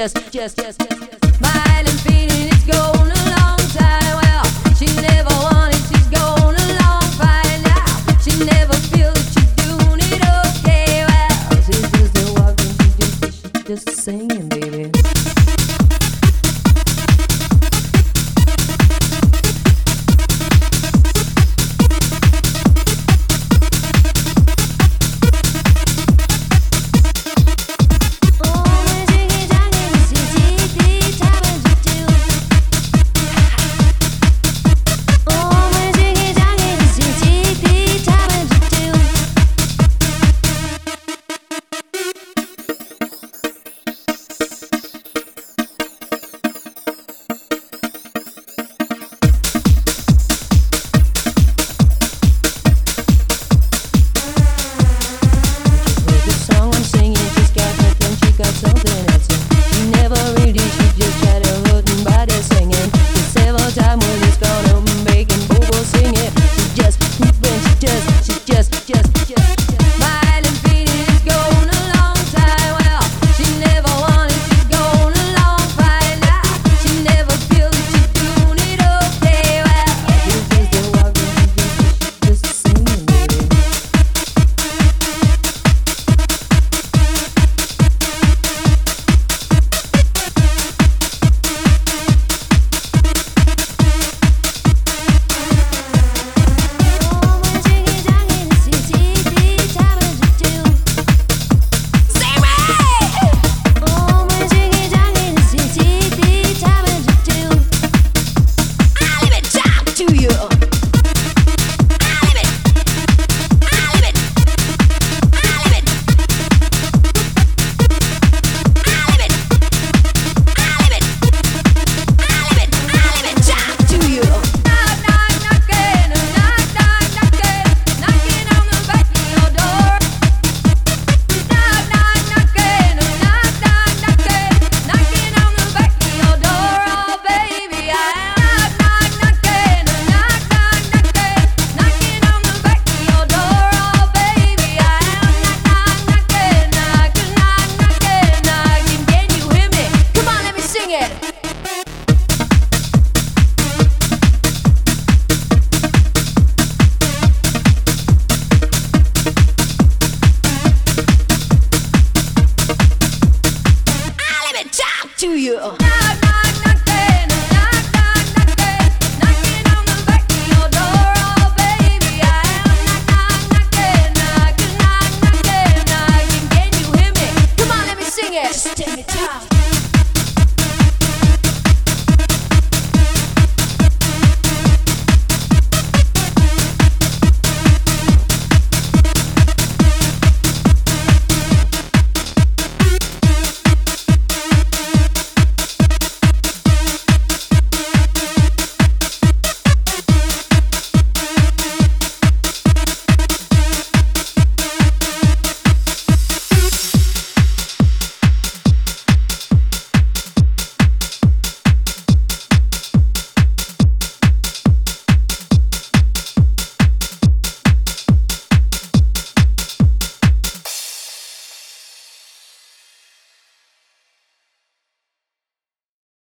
just, just, just, just, smiling, to you.